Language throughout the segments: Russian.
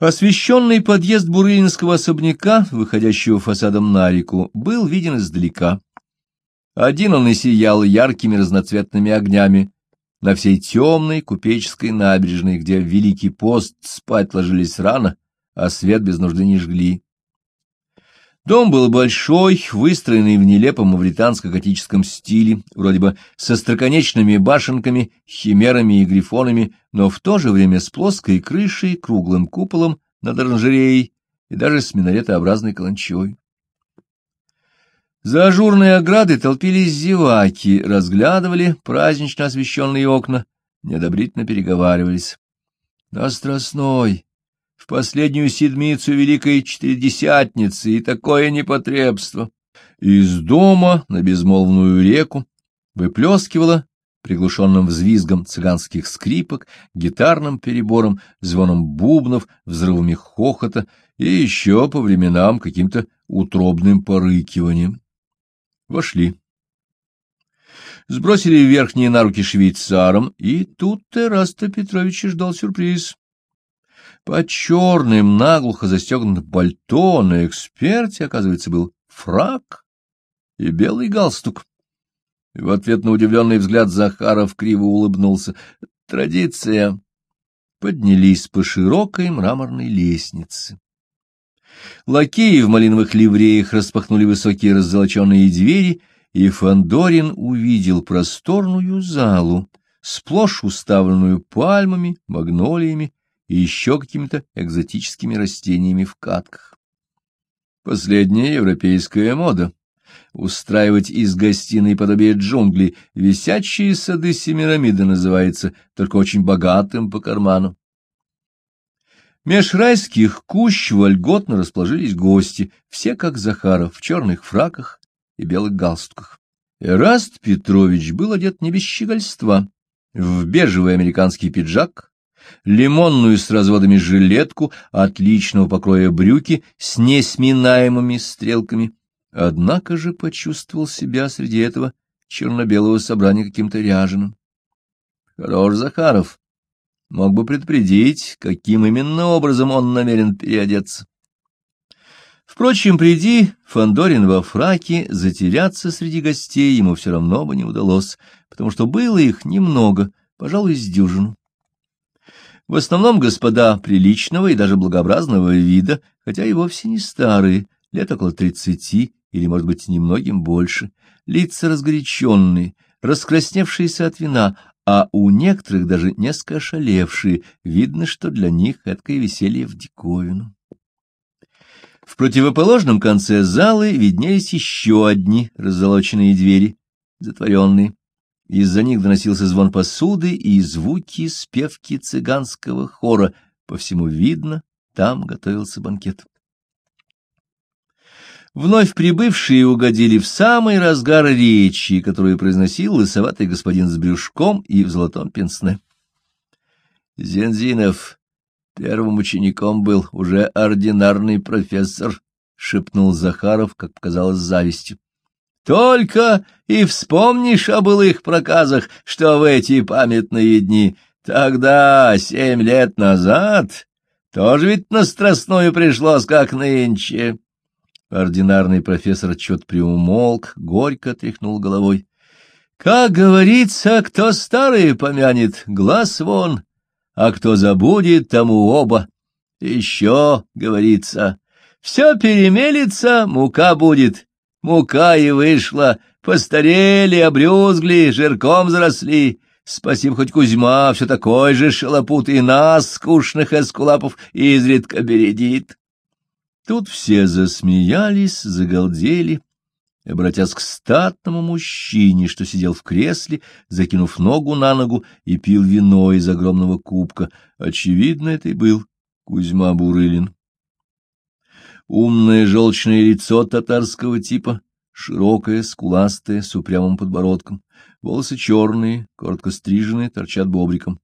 Освещенный подъезд Бурынинского особняка, выходящего фасадом на реку, был виден издалека. Один он и сиял яркими разноцветными огнями на всей темной купеческой набережной, где в Великий пост спать ложились рано, а свет без нужды не жгли. Дом был большой, выстроенный в нелепом мавританско-готическом стиле, вроде бы со строконечными башенками, химерами и грифонами, но в то же время с плоской крышей, круглым куполом над оранжереей и даже с минаретообразной каланчой. За ажурной оградой толпились зеваки, разглядывали празднично освещенные окна, неодобрительно переговаривались. — На Страстной! Последнюю седмицу Великой Четыредесятницы, и такое непотребство. Из дома на безмолвную реку выплескивала приглушенным взвизгом цыганских скрипок, гитарным перебором, звоном бубнов, взрывами хохота и еще по временам каким-то утробным порыкиванием. Вошли. Сбросили верхние на руки швейцарам, и тут Тераста Петрович ждал сюрприз. Под черным, наглухо застегнутым пальто на эксперте, оказывается, был фрак и белый галстук. И в ответ на удивленный взгляд Захаров криво улыбнулся. Традиция. Поднялись по широкой мраморной лестнице. Лакеи в малиновых ливреях распахнули высокие раззолоченные двери, и Фандорин увидел просторную залу, сплошь уставленную пальмами, магнолиями и еще какими-то экзотическими растениями в катках. Последняя европейская мода — устраивать из гостиной подобие джунглей, висячие сады Семирамиды называется, только очень богатым по карману. Меж райских кущ вольготно расположились гости, все как Захаров, в черных фраках и белых галстуках. Эраст Петрович был одет не без щегольства, в бежевый американский пиджак, лимонную с разводами жилетку, отличного покроя брюки с несминаемыми стрелками. Однако же почувствовал себя среди этого черно-белого собрания каким-то ряженым. Хорош Захаров. Мог бы предупредить, каким именно образом он намерен переодеться. Впрочем, приди Фандорин во фраке, затеряться среди гостей ему все равно бы не удалось, потому что было их немного, пожалуй, с дюжину. В основном господа приличного и даже благообразного вида, хотя и вовсе не старые, лет около тридцати или, может быть, немногим больше, лица разгоряченные, раскрасневшиеся от вина, а у некоторых даже несколько ошалевшие, видно, что для них эткое веселье в диковину. В противоположном конце залы виднелись еще одни раззолоченные двери, затворенные. Из-за них доносился звон посуды и звуки спевки цыганского хора. По всему видно, там готовился банкет. Вновь прибывшие угодили в самый разгар речи, которую произносил лысоватый господин с брюшком и в золотом пенсне. Зензинов первым учеником был уже ординарный профессор, — шепнул Захаров, как показалось, завистью. Только и вспомнишь о былых проказах, что в эти памятные дни, тогда, семь лет назад, тоже ведь на Страстную пришлось, как нынче. Ординарный профессор чет приумолк, горько тряхнул головой. Как говорится, кто старый помянет, глаз вон, а кто забудет, тому оба. Еще, говорится, все перемелится, мука будет, Мука и вышла, постарели, обрюзгли, жирком заросли. Спасибо хоть Кузьма, все такой же шалопут, и нас, скучных эскулапов, изредка бередит. Тут все засмеялись, загалдели, обратясь к статному мужчине, что сидел в кресле, закинув ногу на ногу и пил вино из огромного кубка. Очевидно, это и был Кузьма Бурылин. Умное желчное лицо татарского типа, широкое, скуластое, с упрямым подбородком, волосы черные, коротко стриженные, торчат бобриком.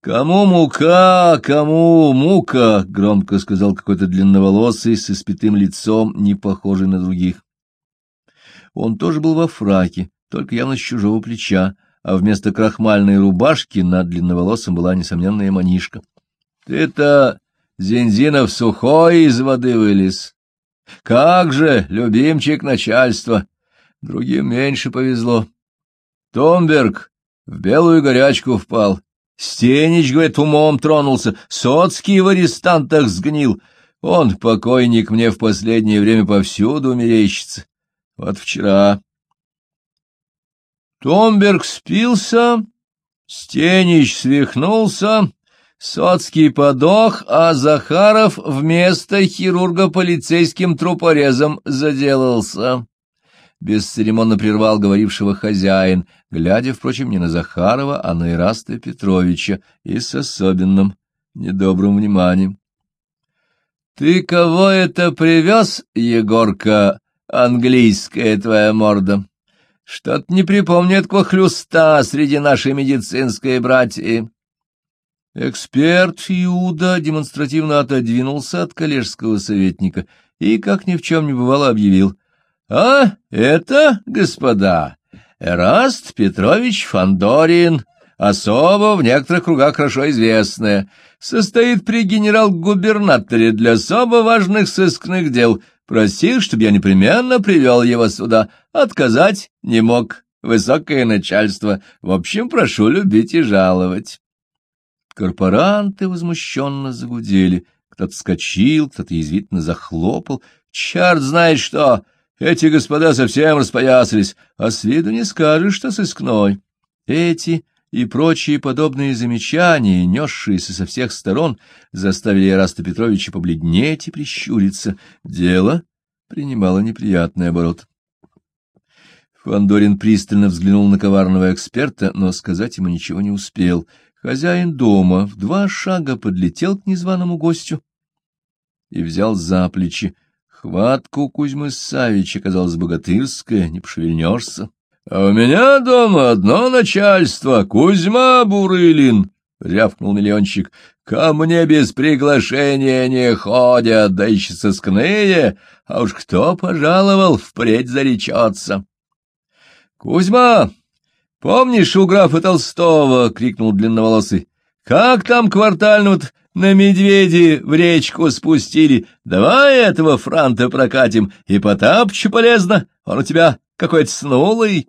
«Кому мука, кому мука!» — громко сказал какой-то длинноволосый с испятым лицом, не похожий на других. Он тоже был во фраке, только явно с чужого плеча, а вместо крахмальной рубашки над длинноволосым была несомненная манишка. — Ты-то, Зензинов, сухой из воды вылез. Как же, любимчик начальства! Другим меньше повезло. Томберг в белую горячку впал. Стенич, говорит, умом тронулся, Соцкий в арестантах сгнил. Он, покойник, мне в последнее время повсюду мерещится. Вот вчера. Томберг спился, Стенич свихнулся, Соцкий подох, а Захаров вместо хирурга полицейским трупорезом заделался. Бесцеремонно прервал говорившего хозяин, глядя, впрочем, не на Захарова, а на Ираста Петровича, и с особенным недобрым вниманием. — Ты кого это привез, Егорка, английская твоя морда? Что-то не припомнит хлюста среди нашей медицинской братьи. Эксперт Юда демонстративно отодвинулся от коллежского советника и, как ни в чем не бывало, объявил. — А, это, господа, Эраст Петрович Фандорин, особо в некоторых кругах хорошо известная, состоит при генерал-губернаторе для особо важных сыскных дел. Просил, чтобы я непременно привел его сюда. Отказать не мог. Высокое начальство. В общем, прошу любить и жаловать. Корпоранты возмущенно загудели. Кто-то вскочил, кто-то язвительно захлопал. Черт знает что! Эти господа совсем распоясались, а с виду не скажешь, что сыскной. Эти и прочие подобные замечания, несшиеся со всех сторон, заставили Ираста Петровича побледнеть и прищуриться. Дело принимало неприятный оборот. Фандорин пристально взглянул на коварного эксперта, но сказать ему ничего не успел — Хозяин дома в два шага подлетел к незваному гостю и взял за плечи. Хватка у Кузьмы Савича казалась богатырская, не пошевельнешься. — А у меня дома одно начальство, Кузьма Бурылин, — рявкнул миллиончик. — Ко мне без приглашения не ходят, да еще сыскные, а уж кто пожаловал, впредь заречется. — Кузьма, Помнишь у графа Толстого? — крикнул длинноволосый. — Как там квартальную на медведи в речку спустили? Давай этого франта прокатим, и Потапчу полезно, он у тебя какой-то снулый.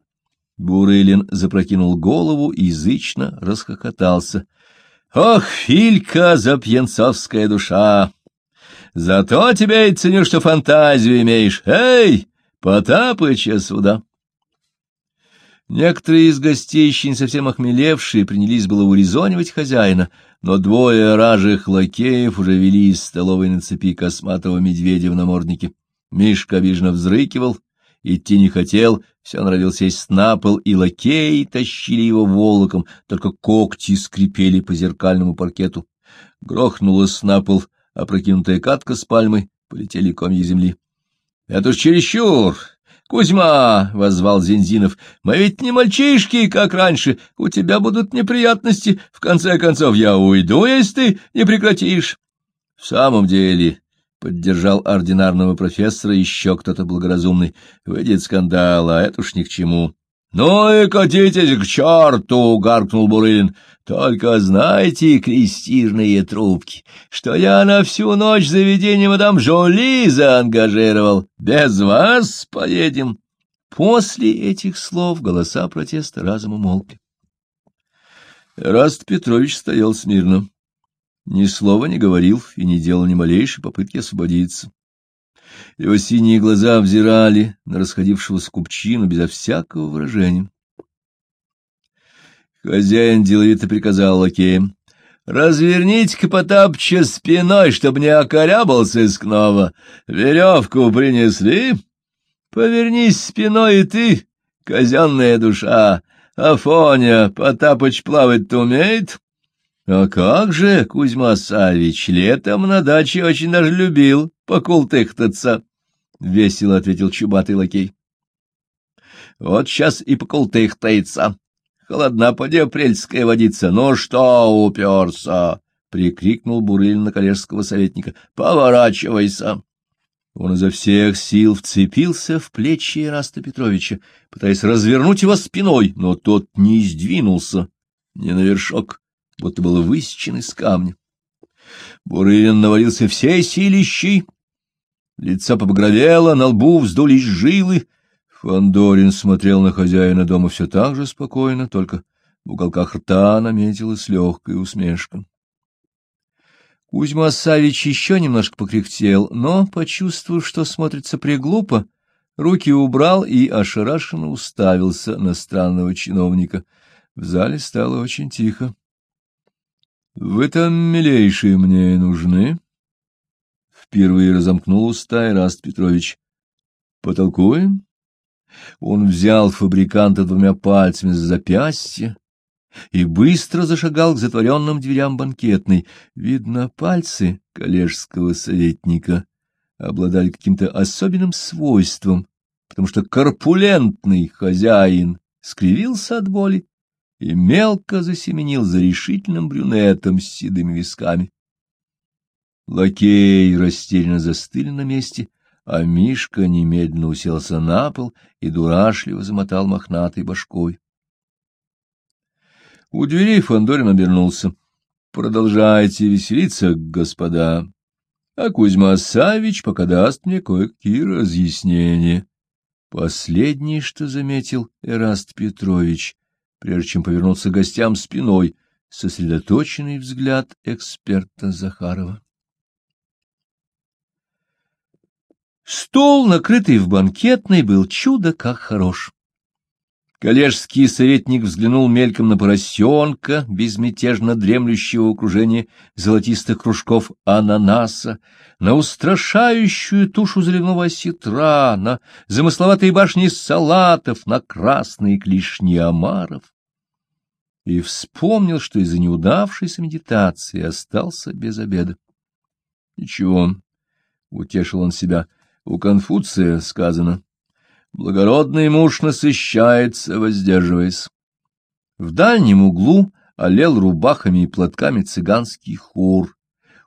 Бурылин запрокинул голову и язычно расхохотался. — Ох, Филька, запьянцовская душа! Зато тебя и ценю, что фантазию имеешь. Эй, Потапыча сюда! Некоторые из гостей, еще не совсем охмелевшие, принялись было урезонивать хозяина, но двое ражих лакеев уже вели из столовой на цепи косматого медведя в наморднике. Мишка обиженно взрыкивал, идти не хотел, все норовил сесть на пол, и лакеи тащили его волоком, только когти скрипели по зеркальному паркету. Грохнулась на пол опрокинутая катка с пальмой, полетели комья земли. — Это ж чересчур! — Кузьма, — возвал Зензинов, — мы ведь не мальчишки, как раньше. У тебя будут неприятности. В конце концов, я уйду, если ты не прекратишь. — В самом деле, — поддержал ординарного профессора еще кто-то благоразумный, — выйдет скандал, а это уж ни к чему. — Ну и катитесь к черту! — гаркнул Бурылин. — Только знайте, крестирные трубки, что я на всю ночь заведение мадам Жоли заангажировал. Без вас поедем. После этих слов голоса протеста разом умолкли. Раст Петрович стоял смирно. Ни слова не говорил и не делал ни малейшей попытки освободиться. Его синие глаза взирали на расходившегося купчину безо всякого выражения. Хозяин деловито приказал лакеям. — Разверните-ка Потапча спиной, чтобы не окорябался искного. Веревку принесли? Повернись спиной и ты, казенная душа. Афоня, Потапыч плавать-то умеет? — А как же, Кузьма Савич, летом на даче очень даже любил покултыхтаться, — весело ответил чубатый лакей. — Вот сейчас и покултыхтается. Холодна поди апрельская водица. Ну что уперся? — прикрикнул Бурыль на коллежского советника. — Поворачивайся. Он изо всех сил вцепился в плечи Ираста Петровича, пытаясь развернуть его спиной, но тот не сдвинулся, не на вершок, будто был высечен из камня. Бурылин навалился всей силищей. Лицо побагровело, на лбу вздулись жилы. Фандорин смотрел на хозяина дома все так же спокойно, только в уголках рта наметилась легкая усмешка. Кузьма Савич еще немножко покряхтел, но, почувствовав, что смотрится приглупо, руки убрал и ошарашенно уставился на странного чиновника. В зале стало очень тихо. — Вы там, милейшие, мне нужны? Впервые разомкнул уста Ираст Петрович. — Потолкуем? Он взял фабриканта двумя пальцами за запястье, и быстро зашагал к затворенным дверям банкетной. Видно, пальцы коллежского советника обладали каким-то особенным свойством, потому что корпулентный хозяин скривился от боли и мелко засеменил за решительным брюнетом с седыми висками. Лакей растерянно застыли на месте, а Мишка немедленно уселся на пол и дурашливо замотал мохнатой башкой. У дверей Фандорин обернулся. — Продолжайте веселиться, господа. А Кузьма Савич пока даст мне кое-какие разъяснения. Последнее, что заметил Эраст Петрович, прежде чем повернуться к гостям спиной, сосредоточенный взгляд эксперта Захарова. Стол, накрытый в банкетной, был чудо как хорош. Коллежский советник взглянул мельком на поросенка, безмятежно дремлющего в окружении золотистых кружков ананаса, на устрашающую тушу заливного осетра, на замысловатые башни салатов, на красные клешни омаров. И вспомнил, что из-за неудавшейся медитации остался без обеда. Ничего, — утешил он себя, — у Конфуция сказано — Благородный муж насыщается, воздерживаясь. В дальнем углу олел рубахами и платками цыганский хор.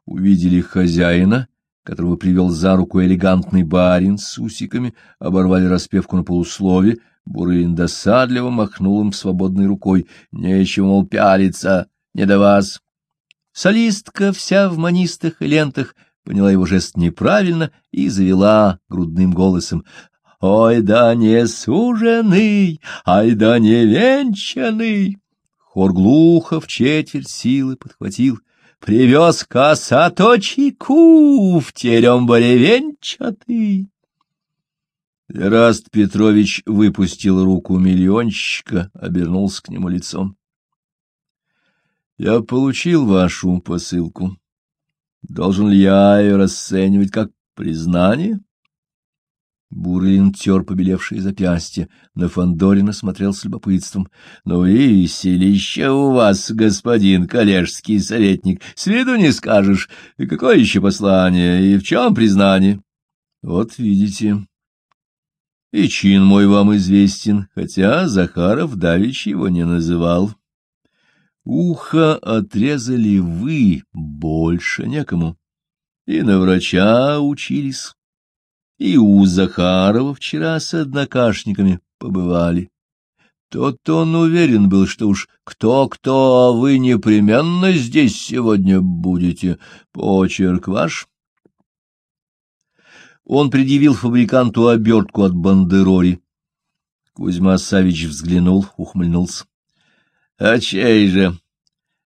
Увидели хозяина, которого привел за руку элегантный барин с усиками, оборвали распевку на полуслове, Бурын досадливо махнул им свободной рукой. Нечего, мол, пялиться, не до вас. Солистка вся в манистах и лентах поняла его жест неправильно и завела грудным голосом. Ой, да не суженый, ай да не венчанный. Хор глухо в четверть силы подхватил. Привез косаточику в терембаре венчатый. Раст Петрович выпустил руку миллионщика, обернулся к нему лицом. — Я получил вашу посылку. Должен ли я ее расценивать как признание? — Бурлин тер побелевшие запястья, на Фандорина смотрел с любопытством. — Ну и селище у вас, господин коллежский советник, с виду не скажешь. И какое еще послание, и в чем признание? — Вот видите. И чин мой вам известен, хотя Захаров давич его не называл. Ухо отрезали вы, больше некому. И на врача учились и у Захарова вчера с однокашниками побывали. Тот он уверен был, что уж кто-кто, а вы непременно здесь сегодня будете. Почерк ваш. Он предъявил фабриканту обертку от бандерори. Кузьма Савич взглянул, ухмыльнулся. — А чей же?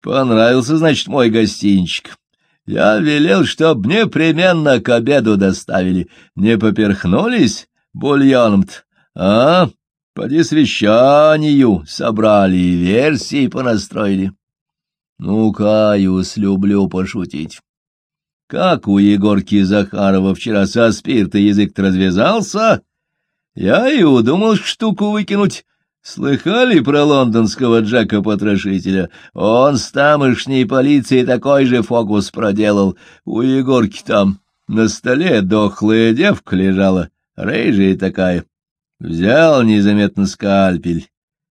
Понравился, значит, мой гостинчик. Я велел, чтоб непременно к обеду доставили. Не поперхнулись бульоном-то, а? Поди свящанию собрали и версии понастроили. Ну, каюсь, люблю пошутить. Как у Егорки Захарова вчера со спирта язык развязался, я и удумал штуку выкинуть, Слыхали про лондонского Джека-потрошителя? Он с тамошней полицией такой же фокус проделал. У Егорки там на столе дохлая девка лежала, рыжая такая. Взял незаметно скальпель,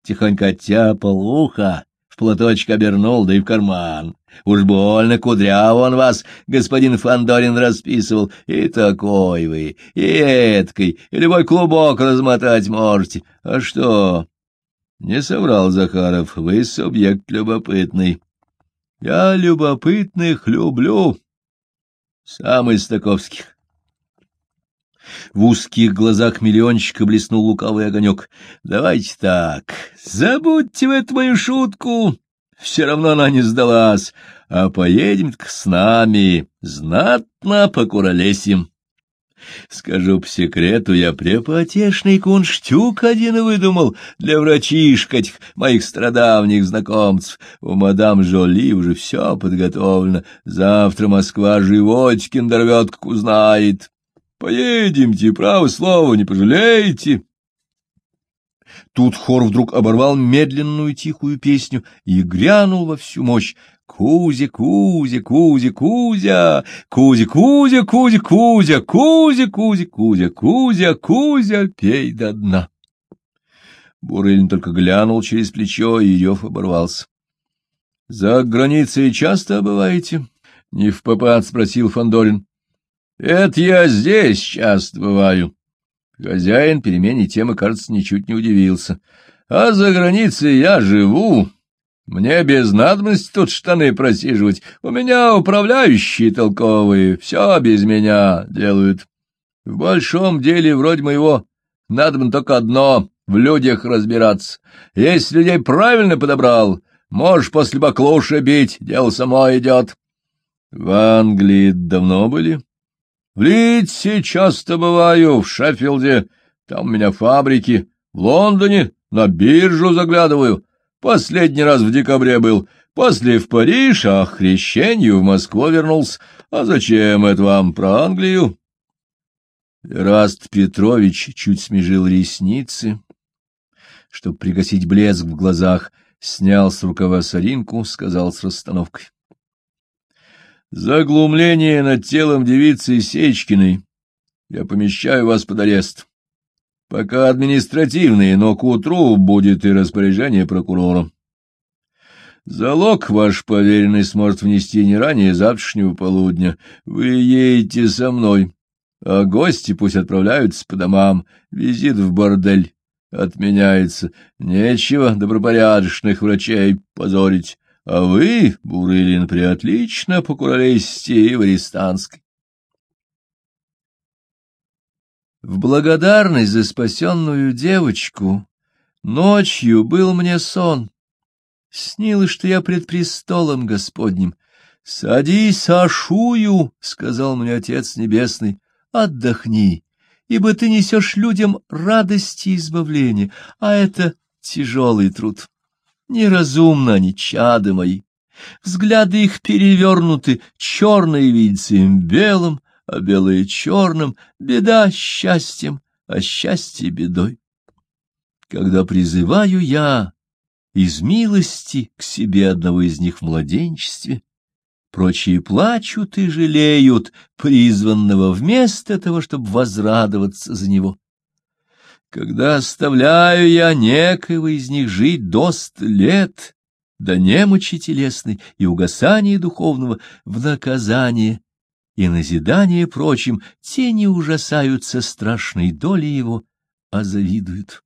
тихонько оттяпал ухо, в платочек обернул, да и в карман. Уж больно кудряво он вас, господин Фандорин, расписывал. И такой вы, и эткой, и любой клубок размотать можете. А что, не соврал Захаров, вы субъект любопытный. Я любопытных люблю. Сам из таковских. В узких глазах миллиончика блеснул лукавый огонек. — Давайте так, забудьте в эту мою шутку. Все равно она не сдалась. А поедем-ка с нами, знатно покуролесим. Скажу по секрету, я препотешный кунштюк один выдумал для врачишек этих моих страдавних знакомцев. У мадам Жоли уже все подготовлено. Завтра Москва животики надорвет, как узнает. Поедемте, право слово, не пожалеете. Тут хор вдруг оборвал медленную тихую песню и грянул во всю мощь. Кузя, Кузя, Кузя, Кузя, Кузя, Кузя, Кузя, Кузя, Кузя, Кузя, Кузя, Кузя, Кузя, пей до дна. Бурылин только глянул через плечо, и рев оборвался. — За границей часто бываете? — не в попад спросил Фандорин. Это я здесь часто бываю. Хозяин перемене темы, кажется, ничуть не удивился. А за границей я живу. Мне без надобности тут штаны просиживать. У меня управляющие толковые, все без меня делают. В большом деле вроде моего надо только одно — в людях разбираться. Если людей правильно подобрал, можешь после баклуши бить, дело само идет. В Англии давно были? В Лидсе часто бываю, в Шеффилде, там у меня фабрики, в Лондоне на биржу заглядываю. Последний раз в декабре был, после в Париж, а к хрещению в Москву вернулся. А зачем это вам про Англию? Раст Петрович чуть смежил ресницы, чтобы пригасить блеск в глазах, снял с рукава соринку, сказал с расстановкой. Заглумление над телом девицы Сечкиной. Я помещаю вас под арест. Пока административный, но к утру будет и распоряжение прокурора. Залог ваш поверенный сможет внести не ранее завтрашнего полудня. Вы едете со мной, а гости пусть отправляются по домам. Визит в бордель отменяется. Нечего добропорядочных врачей позорить. А вы, Бурылин, приотлично покуролесите в Арестанской. В благодарность за спасенную девочку ночью был мне сон. Снилось, что я пред престолом Господним. — Садись, Ашую, — сказал мне Отец Небесный, — отдохни, ибо ты несешь людям радости и избавления, а это тяжелый труд. Неразумно они, чады мои. Взгляды их перевернуты, черные видятся им белым, а белые черным, беда счастьем, а счастье бедой. Когда призываю я из милости к себе одного из них в младенчестве, прочие плачут и жалеют призванного вместо того, чтобы возрадоваться за него. Когда оставляю я некого из них жить до ст лет, до немочи телесной и угасания духовного в наказание и назидание прочим, те не ужасаются страшной доли его, а завидуют.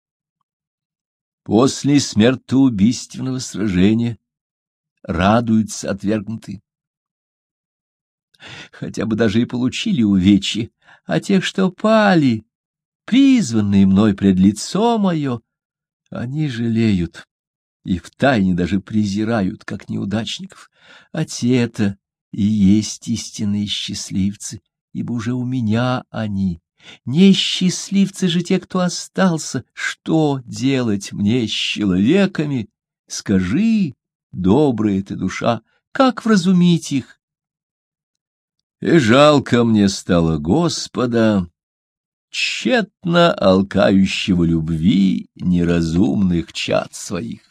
После смертоубийственного сражения радуются отвергнутые. Хотя бы даже и получили увечья, а тех, что пали, призванные мной пред лицо мое, они жалеют и втайне даже презирают, как неудачников. А те-то и есть истинные счастливцы, ибо уже у меня они. Не счастливцы же те, кто остался. Что делать мне с человеками? Скажи, добрая ты душа, как вразумить их? И жалко мне стало Господа, тщетно алкающего любви неразумных чад своих.